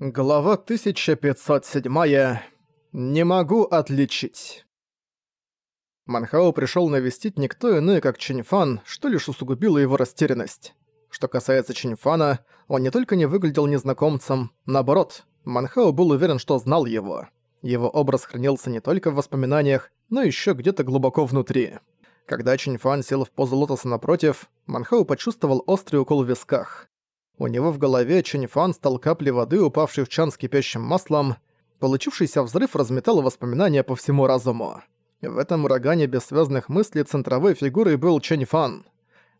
Глава 1507. Не могу отличить. Манхао пришел навестить никто иной, как Чиньфан, что лишь усугубило его растерянность. Что касается Чиньфана, он не только не выглядел незнакомцем, наоборот, Манхао был уверен, что знал его. Его образ хранился не только в воспоминаниях, но еще где-то глубоко внутри. Когда Чиньфан сел в позу лотоса напротив, Манхао почувствовал острый укол в висках. У него в голове Чэньфан стал каплей воды, упавшей в чан с кипящим маслом. Получившийся взрыв разметал воспоминания по всему разуму. В этом урагане бессвязных мыслей центровой фигурой был Чэньфан.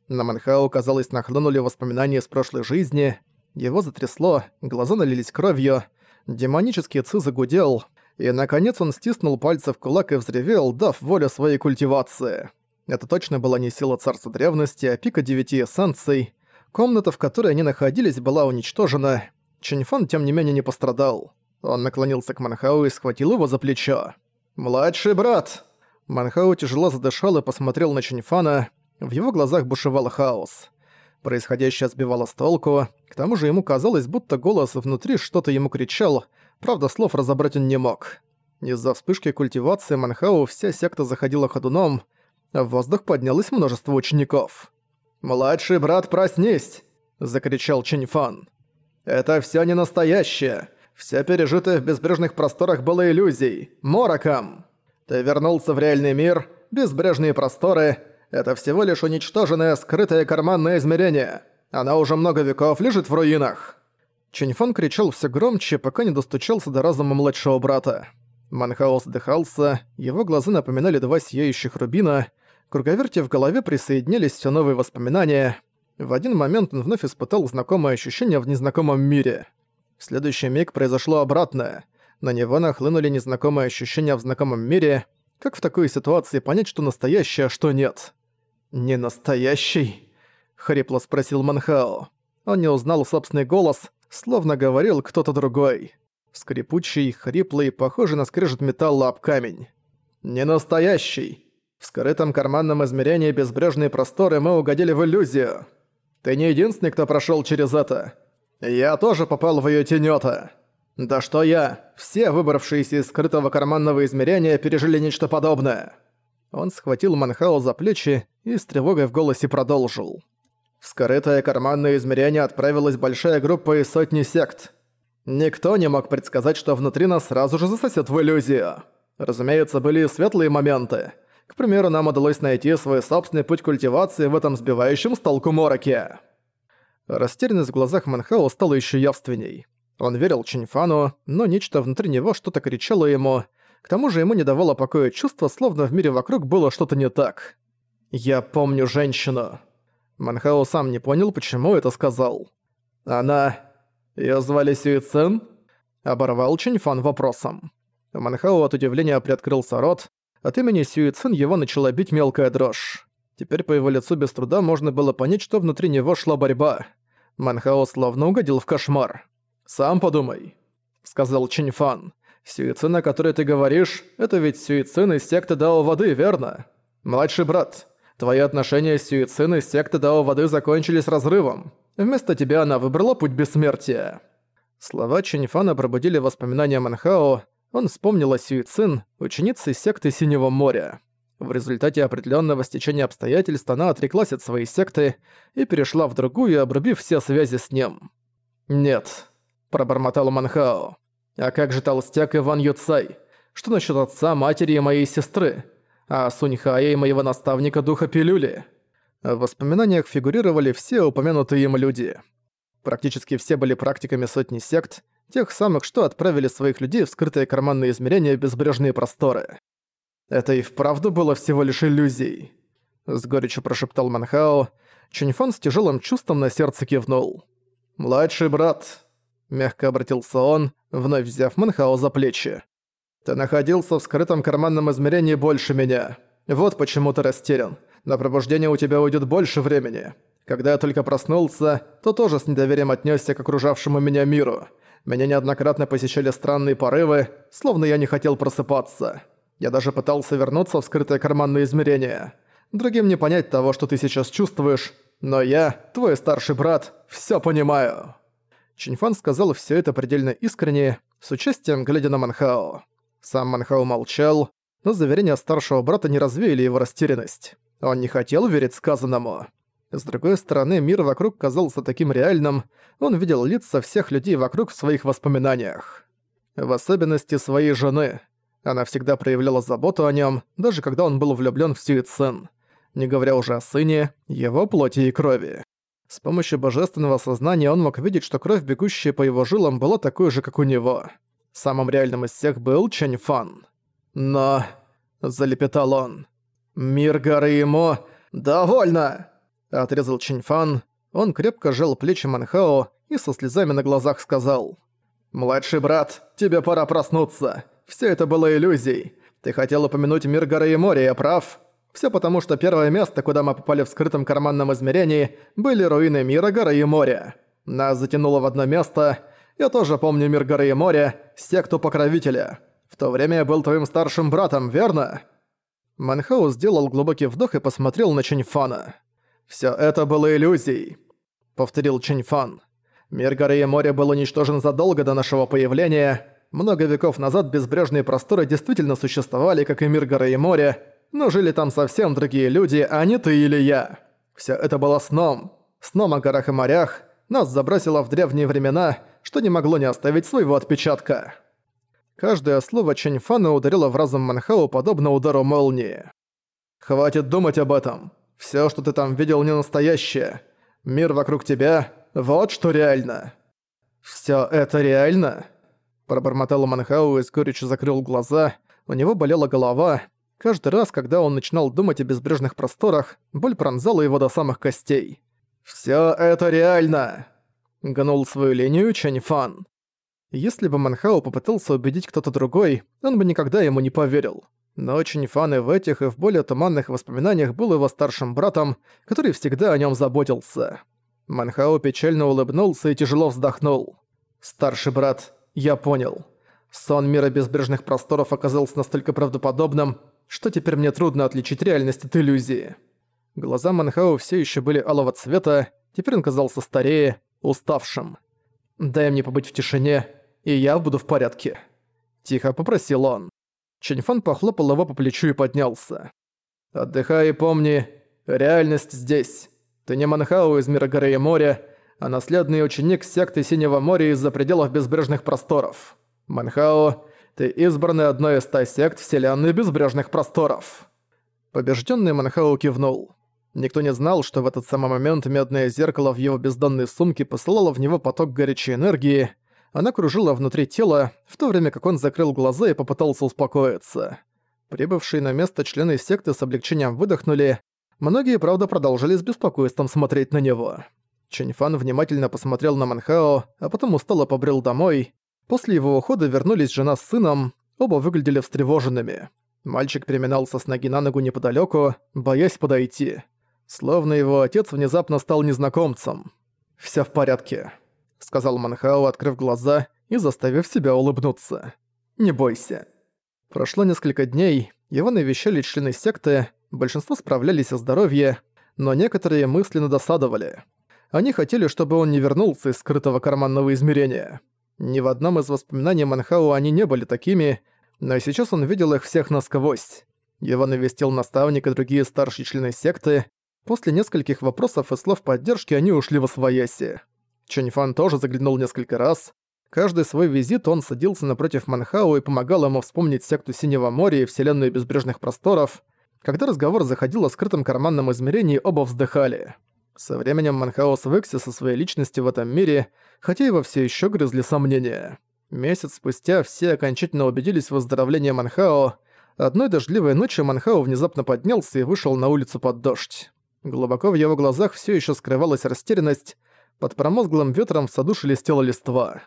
На Манхау, казалось, нахлынули воспоминания из прошлой жизни. Его затрясло, глаза налились кровью, демонический ци загудел, и, наконец, он стиснул пальцы в кулак и взревел, дав волю своей культивации. Это точно была не сила царства древности, а пика девяти эссенций — Комната, в которой они находились, была уничтожена. Чиньфан, тем не менее, не пострадал. Он наклонился к Манхау и схватил его за плечо. «Младший брат!» Манхау тяжело задышал и посмотрел на Чиньфана. В его глазах бушевал хаос. Происходящее сбивало с толку. К тому же ему казалось, будто голос внутри что-то ему кричал, правда, слов разобрать он не мог. Из-за вспышки культивации Манхау вся секта заходила ходуном, в воздух поднялось множество учеников. «Младший брат, проснись!» – закричал Чиньфан. «Это всё не настоящее. Всё пережитое в безбрежных просторах было иллюзией, мороком. Ты вернулся в реальный мир, безбрежные просторы – это всего лишь уничтоженное скрытое карманное измерение. Она уже много веков лежит в руинах». Чиньфан кричал все громче, пока не достучался до разума младшего брата. Манхаус дыхался, его глаза напоминали два сияющих рубина – круговерти в голове присоединились все новые воспоминания. В один момент он вновь испытал знакомое ощущение в незнакомом мире. В следующий миг произошло обратное. На него нахлынули незнакомые ощущения в знакомом мире. Как в такой ситуации понять, что настоящее, а что нет? «Не настоящий?» — хрипло спросил Манхао. Он не узнал собственный голос, словно говорил кто-то другой. Скрипучий, хриплый, похожий на скрежет металла об камень. «Не настоящий!» В скрытом карманном измерении безбрежные просторы мы угодили в иллюзию. Ты не единственный, кто прошёл через это. Я тоже попал в её тенёта. Да что я, все выбравшиеся из скрытого карманного измерения пережили нечто подобное. Он схватил Манхао за плечи и с тревогой в голосе продолжил. В скрытое карманное измерение отправилась большая группа из сотни сект. Никто не мог предсказать, что внутри нас сразу же засосет в иллюзию. Разумеется, были и светлые моменты – к примеру, нам удалось найти свой собственный путь культивации в этом сбивающем с толку мороке. Растерянность в глазах Манхао стала еще явственней. Он верил Чиньфану, но нечто внутри него что-то кричало ему. К тому же ему не давало покоя чувство, словно в мире вокруг было что-то не так. «Я помню женщину». Манхао сам не понял, почему это сказал. «Она... Её звали Сюицин?» Оборвал Чиньфан вопросом. Манхао от удивления приоткрылся рот, от имени Сюицин его начала бить мелкая дрожь. Теперь по его лицу без труда можно было понять, что внутри него шла борьба. Манхао словно угодил в кошмар. «Сам подумай», — сказал Чиньфан. «Сюицин, о которой ты говоришь, это ведь Сюицин из секты Дао Воды, верно? Младший брат, твои отношения с Сюицин из секты Дао Воды закончились разрывом. Вместо тебя она выбрала путь бессмертия». Слова Чиньфана пробудили воспоминания Манхао, он вспомнил о Сюицин, ученице секты Синего моря. В результате определенного стечения обстоятельств она отреклась от своей секты и перешла в другую, обрубив все связи с ним. «Нет», – пробормотал Манхао. «А как же толстяк Иван Юцай? Что насчет отца, матери и моей сестры? А Суньхая и моего наставника Духа Пилюли?» В воспоминаниях фигурировали все упомянутые им люди. Практически все были практиками сотни сект, Тех самых, что отправили своих людей в скрытые карманные измерения в безбрежные просторы. Это и вправду было всего лишь иллюзией. С горечью прошептал Манхао. Чуньфан с тяжелым чувством на сердце кивнул. «Младший брат», — мягко обратился он, вновь взяв Манхао за плечи. «Ты находился в скрытом карманном измерении больше меня. Вот почему ты растерян. На пробуждение у тебя уйдет больше времени. Когда я только проснулся, то тоже с недоверием отнесся к окружавшему меня миру. Меня неоднократно посещали странные порывы, словно я не хотел просыпаться. Я даже пытался вернуться в скрытое карманное измерение. Другим не понять того, что ты сейчас чувствуешь, но я, твой старший брат, всё понимаю». Чиньфан сказал все это предельно искренне, с участием глядя на Манхао. Сам Манхао молчал, но заверения старшего брата не развеяли его растерянность. Он не хотел верить сказанному. С другой стороны, мир вокруг казался таким реальным, он видел лица всех людей вокруг в своих воспоминаниях. В особенности своей жены. Она всегда проявляла заботу о нем, даже когда он был влюблен в Сюи Цин. Не говоря уже о сыне, его плоти и крови. С помощью божественного сознания он мог видеть, что кровь, бегущая по его жилам, была такой же, как у него. Самым реальным из всех был Чэнь Фан. Но... залепетал он. «Мир горы ему... довольно!» Отрезал Чэнь Фан. Он крепко сжал плечи Манхао и со слезами на глазах сказал. «Младший брат, тебе пора проснуться. Все это было иллюзией. Ты хотел упомянуть мир горы и моря, я прав?» Все потому, что первое место, куда мы попали в скрытом карманном измерении, были руины мира, горы и моря. Нас затянуло в одно место. Я тоже помню мир горы и моря, секту покровителя. В то время я был твоим старшим братом, верно?» Манхау сделал глубокий вдох и посмотрел на Чиньфана. «Всё это было иллюзией», — повторил Чиньфан. «Мир горы и моря был уничтожен задолго до нашего появления. Много веков назад безбрежные просторы действительно существовали, как и мир горы и моря, но жили там совсем другие люди, а не ты или я. Все это было сном. Сном о горах и морях. Нас забросило в древние времена, что не могло не оставить своего отпечатка. Каждое слово Чэньфана ударило в разум Манхау подобно удару молнии. «Хватит думать об этом. Все, что ты там видел, не настоящее. Мир вокруг тебя — вот что реально». Все это реально?» Пробормотал Манхау и с горечью закрыл глаза. У него болела голова, Каждый раз, когда он начинал думать о безбрежных просторах, боль пронзала его до самых костей. «Всё это реально!» — гнул свою линию Чэнь Фан. Если бы Манхао попытался убедить кто-то другой, он бы никогда ему не поверил. Но Чэнь Фан и в этих, и в более туманных воспоминаниях был его старшим братом, который всегда о нем заботился. Манхао печально улыбнулся и тяжело вздохнул. «Старший брат, я понял. Сон мира безбрежных просторов оказался настолько правдоподобным, что теперь мне трудно отличить реальность от иллюзии. Глаза Манхау все еще были алого цвета, теперь он казался старее, уставшим. «Дай мне побыть в тишине, и я буду в порядке», — тихо попросил он. Чэньфан похлопал его по плечу и поднялся. «Отдыхай и помни, реальность здесь. Ты не Манхау из мира горы и моря, а наследный ученик секты Синего моря из-за пределов безбрежных просторов. Манхао ты избранный одной из ста сект Вселенной Безбрежных Просторов». Побежденный Манхау кивнул. Никто не знал, что в этот самый момент медное зеркало в его бездонной сумке посылало в него поток горячей энергии. Она кружила внутри тела, в то время как он закрыл глаза и попытался успокоиться. Прибывшие на место члены секты с облегчением выдохнули. Многие, правда, продолжали с беспокойством смотреть на него. Чэньфан внимательно посмотрел на Манхао, а потом устало побрел домой. После его ухода вернулись жена с сыном, оба выглядели встревоженными. Мальчик переминался с ноги на ногу неподалёку, боясь подойти. Словно его отец внезапно стал незнакомцем. «Всё в порядке», — сказал Манхао, открыв глаза и заставив себя улыбнуться. «Не бойся». Прошло несколько дней, его навещали члены секты, большинство справлялись о здоровье, но некоторые мысленно досадовали. Они хотели, чтобы он не вернулся из скрытого карманного измерения. Ни в одном из воспоминаний Манхау они не были такими, но сейчас он видел их всех насквозь. Его навестил наставник и другие старшие члены секты. После нескольких вопросов и слов поддержки они ушли во свояси. Чэньфан тоже заглянул несколько раз. Каждый свой визит он садился напротив Манхау и помогал ему вспомнить секту Синего моря и Вселенную Безбрежных Просторов. Когда разговор заходил о скрытом карманном измерении, оба вздыхали. Со временем Манхао свыкся со своей личностью в этом мире, хотя его все еще грызли сомнения. Месяц спустя все окончательно убедились в выздоровлении Манхао. Одной дождливой ночью Манхао внезапно поднялся и вышел на улицу под дождь. Глубоко в его глазах все еще скрывалась растерянность, под промозглым ветром в саду шелестела листва.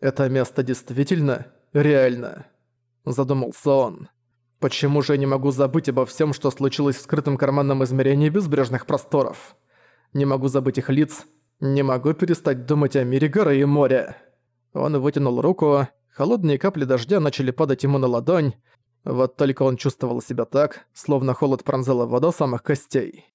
«Это место действительно реально», — задумался он. «Почему же я не могу забыть обо всем, что случилось в скрытом карманном измерении безбрежных просторов?» Не могу забыть их лиц. Не могу перестать думать о мире горы и моря. Он вытянул руку. Холодные капли дождя начали падать ему на ладонь. Вот только он чувствовал себя так, словно холод пронзал его до самых костей.